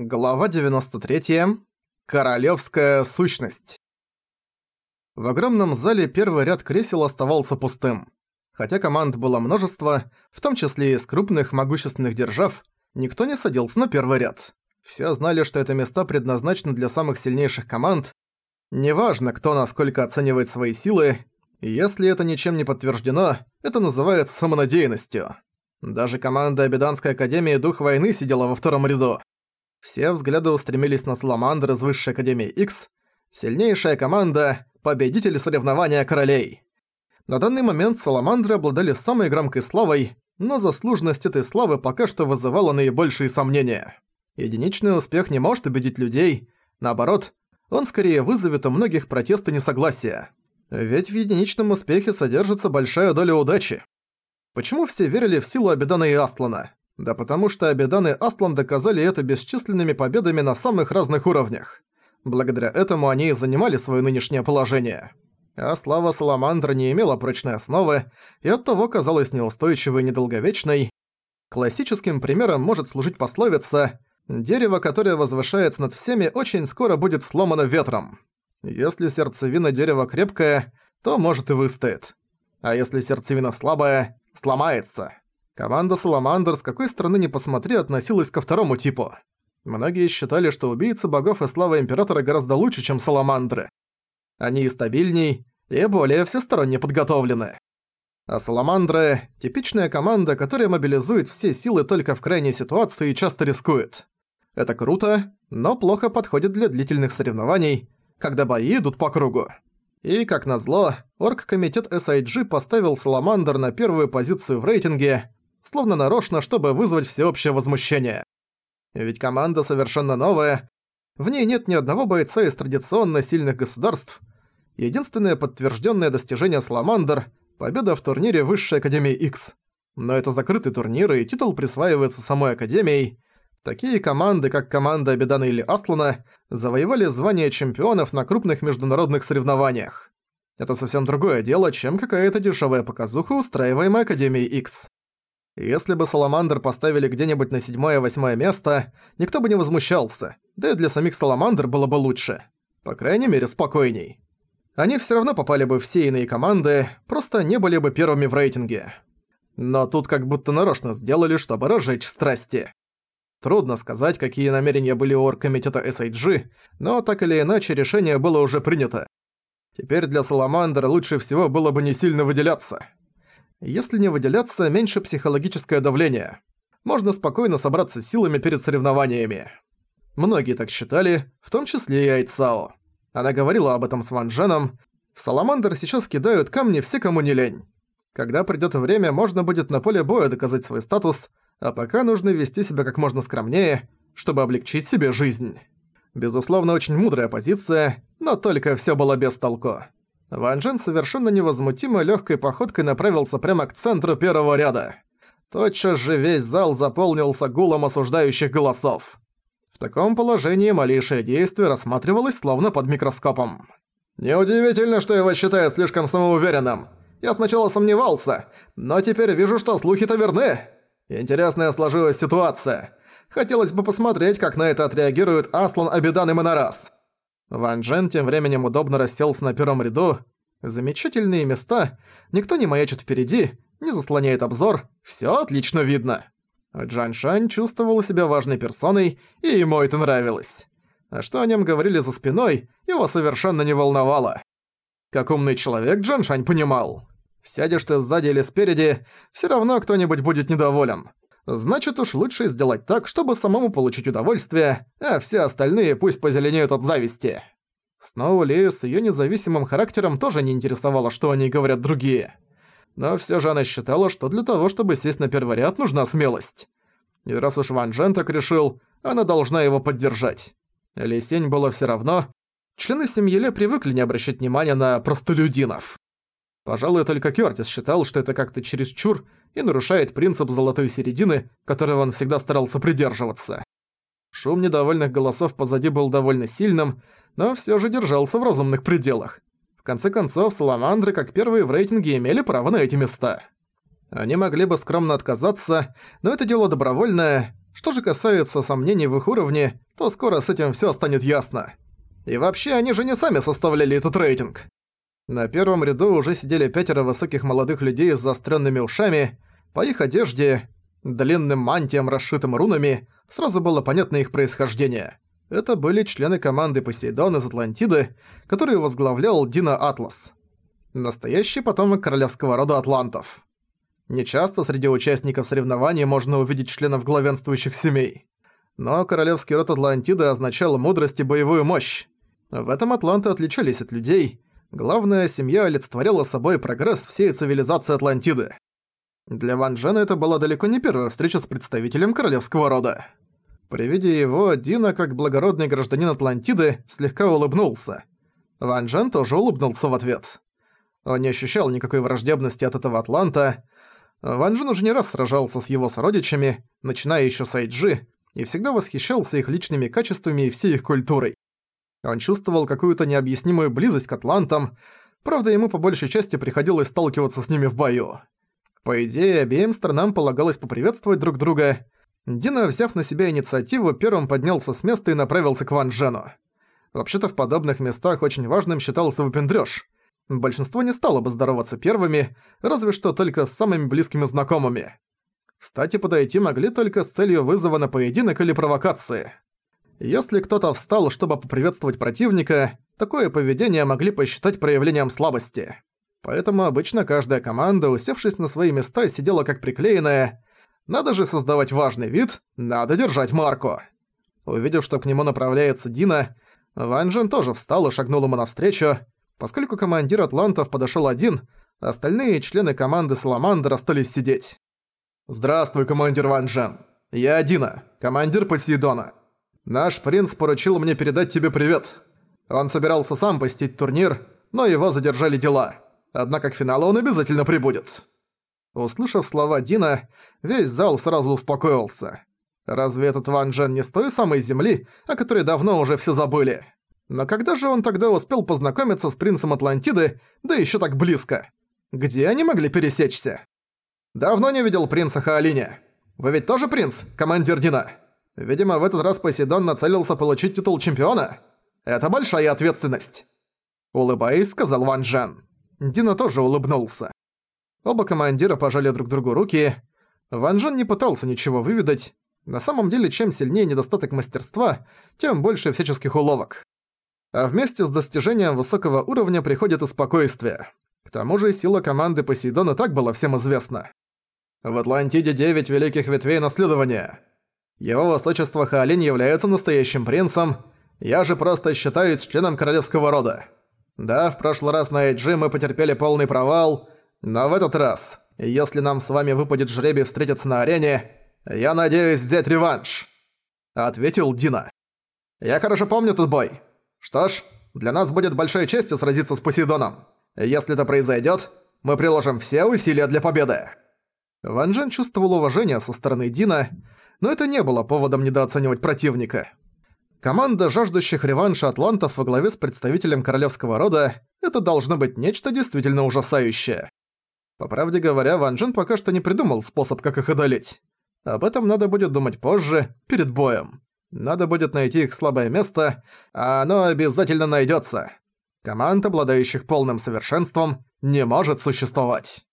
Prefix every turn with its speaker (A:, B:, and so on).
A: Глава 93. Королевская сущность. В огромном зале первый ряд кресел оставался пустым. Хотя команд было множество, в том числе из крупных могущественных держав, никто не садился на первый ряд. Все знали, что это места предназначены для самых сильнейших команд. Неважно, кто насколько оценивает свои силы, если это ничем не подтверждено, это называется самонадеянностью. Даже команда Абиданской Академии Дух Войны сидела во втором ряду. Все взгляды устремились на Саламандр из Высшей Академии X, сильнейшая команда, победители соревнования королей. На данный момент Саламандры обладали самой громкой славой, но заслуженность этой славы пока что вызывала наибольшие сомнения. Единичный успех не может убедить людей, наоборот, он скорее вызовет у многих протесты несогласия. Ведь в единичном успехе содержится большая доля удачи. Почему все верили в силу Абидана и Аслана? Да потому что Абидан и Аслан доказали это бесчисленными победами на самых разных уровнях. Благодаря этому они и занимали свое нынешнее положение. А слава Саламандра не имела прочной основы и оттого казалась неустойчивой и недолговечной. Классическим примером может служить пословица «Дерево, которое возвышается над всеми, очень скоро будет сломано ветром». Если сердцевина дерева крепкая, то может и выстоит. А если сердцевина слабая, сломается. Команда Саламандр с какой стороны ни посмотри относилась ко второму типу. Многие считали, что убийцы богов и слава Императора гораздо лучше, чем Саламандры. Они и стабильней, и более всесторонне подготовлены. А Саламандры – типичная команда, которая мобилизует все силы только в крайней ситуации и часто рискует. Это круто, но плохо подходит для длительных соревнований, когда бои идут по кругу. И, как назло, оргкомитет SIG поставил Саламандр на первую позицию в рейтинге, словно нарочно, чтобы вызвать всеобщее возмущение. Ведь команда совершенно новая, в ней нет ни одного бойца из традиционно сильных государств. Единственное подтвержденное достижение Саламандр – победа в турнире Высшей Академии X. Но это закрытый турнир, и титул присваивается самой Академией. Такие команды, как команда Абидана или Аслана, завоевали звание чемпионов на крупных международных соревнованиях. Это совсем другое дело, чем какая-то дешевая показуха, устраиваемая Академией X. Если бы Саламандр поставили где-нибудь на седьмое-восьмое место, никто бы не возмущался, да и для самих Саламандр было бы лучше. По крайней мере, спокойней. Они все равно попали бы в все иные команды, просто не были бы первыми в рейтинге. Но тут как будто нарочно сделали, чтобы разжечь страсти. Трудно сказать, какие намерения были у оргкомитета SIG, но так или иначе решение было уже принято. Теперь для Саламандра лучше всего было бы не сильно выделяться. Если не выделяться, меньше психологическое давление. Можно спокойно собраться силами перед соревнованиями. Многие так считали, в том числе и Айцао. Она говорила об этом с Ван Дженом. В Саламандр сейчас кидают камни все, кому не лень. Когда придёт время, можно будет на поле боя доказать свой статус, а пока нужно вести себя как можно скромнее, чтобы облегчить себе жизнь. Безусловно, очень мудрая позиция, но только всё было без толку. Ван Джен совершенно невозмутимо легкой походкой направился прямо к центру первого ряда. Тотчас же весь зал заполнился гулом осуждающих голосов. В таком положении малейшее действие рассматривалось словно под микроскопом. «Неудивительно, что его считают слишком самоуверенным. Я сначала сомневался, но теперь вижу, что слухи-то верны. Интересная сложилась ситуация. Хотелось бы посмотреть, как на это отреагируют Аслан, Абидан и Монорас». Ван Джен тем временем удобно расселся на первом ряду. Замечательные места, никто не маячит впереди, не заслоняет обзор, всё отлично видно. Джан Шань чувствовал себя важной персоной, и ему это нравилось. А что о нем говорили за спиной, его совершенно не волновало. Как умный человек Джан Шань понимал. Сядешь ты сзади или спереди, всё равно кто-нибудь будет недоволен. Значит уж лучше сделать так, чтобы самому получить удовольствие, а все остальные пусть позеленеют от зависти. Сноу Ли с её независимым характером тоже не интересовало, что о ней говорят другие. Но всё же она считала, что для того, чтобы сесть на первый ряд, нужна смелость. И раз уж Ван Джен так решил, она должна его поддержать. Ли Сень было всё равно. Члены семьи Ле привыкли не обращать внимания на простолюдинов. Пожалуй, только Кёртис считал, что это как-то чересчур и нарушает принцип золотой середины, которого он всегда старался придерживаться. Шум недовольных голосов позади был довольно сильным, но всё же держался в разумных пределах. В конце концов, Саламандры, как первые в рейтинге, имели право на эти места. Они могли бы скромно отказаться, но это дело добровольное. Что же касается сомнений в их уровне, то скоро с этим всё станет ясно. И вообще, они же не сами составляли этот рейтинг. На первом ряду уже сидели пятеро высоких молодых людей с заостренными ушами. По их одежде, длинным мантиям, расшитым рунами, сразу было понятно их происхождение. Это были члены команды Посейдон из Атлантиды, которую возглавлял Дина Атлас. Настоящий потомок королевского рода атлантов. Нечасто среди участников соревнований можно увидеть членов главенствующих семей. Но королевский род Атлантиды означал мудрость и боевую мощь. В этом атланты отличались от людей. Главная семья олицетворяла собой прогресс всей цивилизации Атлантиды. Для Ван Джена это была далеко не первая встреча с представителем королевского рода. При виде его, Дина, как благородный гражданин Атлантиды, слегка улыбнулся. Ван Джен тоже улыбнулся в ответ. Он не ощущал никакой враждебности от этого Атланта. Ван Джен уже не раз сражался с его сородичами, начиная еще с Айджи, и всегда восхищался их личными качествами и всей их культурой. Он чувствовал какую-то необъяснимую близость к атлантам, правда ему по большей части приходилось сталкиваться с ними в бою. По идее, обеим сторонам полагалось поприветствовать друг друга – Дина, взяв на себя инициативу, первым поднялся с места и направился к Ван Джену. Вообще-то в подобных местах очень важным считался выпендрёж. Большинство не стало бы здороваться первыми, разве что только с самыми близкими знакомыми. Кстати, подойти могли только с целью вызова на поединок или провокации. Если кто-то встал, чтобы поприветствовать противника, такое поведение могли посчитать проявлением слабости. Поэтому обычно каждая команда, усевшись на свои места, сидела как приклеенная, надо же создавать важный вид, надо держать марку. Увидев, что к нему направляется Дина, Ван Джен тоже встал и шагнул ему навстречу. Поскольку командир атлантов подошёл один, остальные члены команды Саламандр остались сидеть. «Здравствуй, командир Ван Джен. Я Дина, командир Посейдона. Наш принц поручил мне передать тебе привет. Он собирался сам посетить турнир, но его задержали дела. Однако к финалу он обязательно прибудет». Услышав слова Дина, весь зал сразу успокоился. Разве этот Ван Джен не с той самой земли, о которой давно уже все забыли? Но когда же он тогда успел познакомиться с принцем Атлантиды, да еще так близко? Где они могли пересечься? Давно не видел принца Хаолиня. Вы ведь тоже принц, командир Дина? Видимо, в этот раз Посейдон нацелился получить титул чемпиона. Это большая ответственность. Улыбаясь, сказал Ван Джен. Дина тоже улыбнулся. Оба командира пожали друг другу руки. Ван Жен не пытался ничего выведать. На самом деле, чем сильнее недостаток мастерства, тем больше всяческих уловок. А вместе с достижением высокого уровня приходит и спокойствие. К тому же сила команды Посейдона так была всем известна. В Атлантиде девять великих ветвей наследования. Его высочество Хаолинь является настоящим принцем, я же просто считаюсь членом королевского рода. Да, в прошлый раз на Эйджи мы потерпели полный провал, но в этот раз, если нам с вами выпадет жребий встретиться на арене, я надеюсь взять реванш», — ответил Дина. «Я хорошо помню тот бой. Что ж, для нас будет большой честью сразиться с Посейдоном. Если это произойдет, мы приложим все усилия для победы». Ван Джен чувствовал уважение со стороны Дина, но это не было поводом недооценивать противника. Команда жаждущих реванша атлантов во главе с представителем королевского рода – это должно быть нечто действительно ужасающее. По правде говоря, Ван Джен пока что не придумал способ, как их одолеть. Об этом надо будет думать позже, перед боем. Надо будет найти их слабое место, а оно обязательно найдется. Команд, обладающих полным совершенством, не может существовать.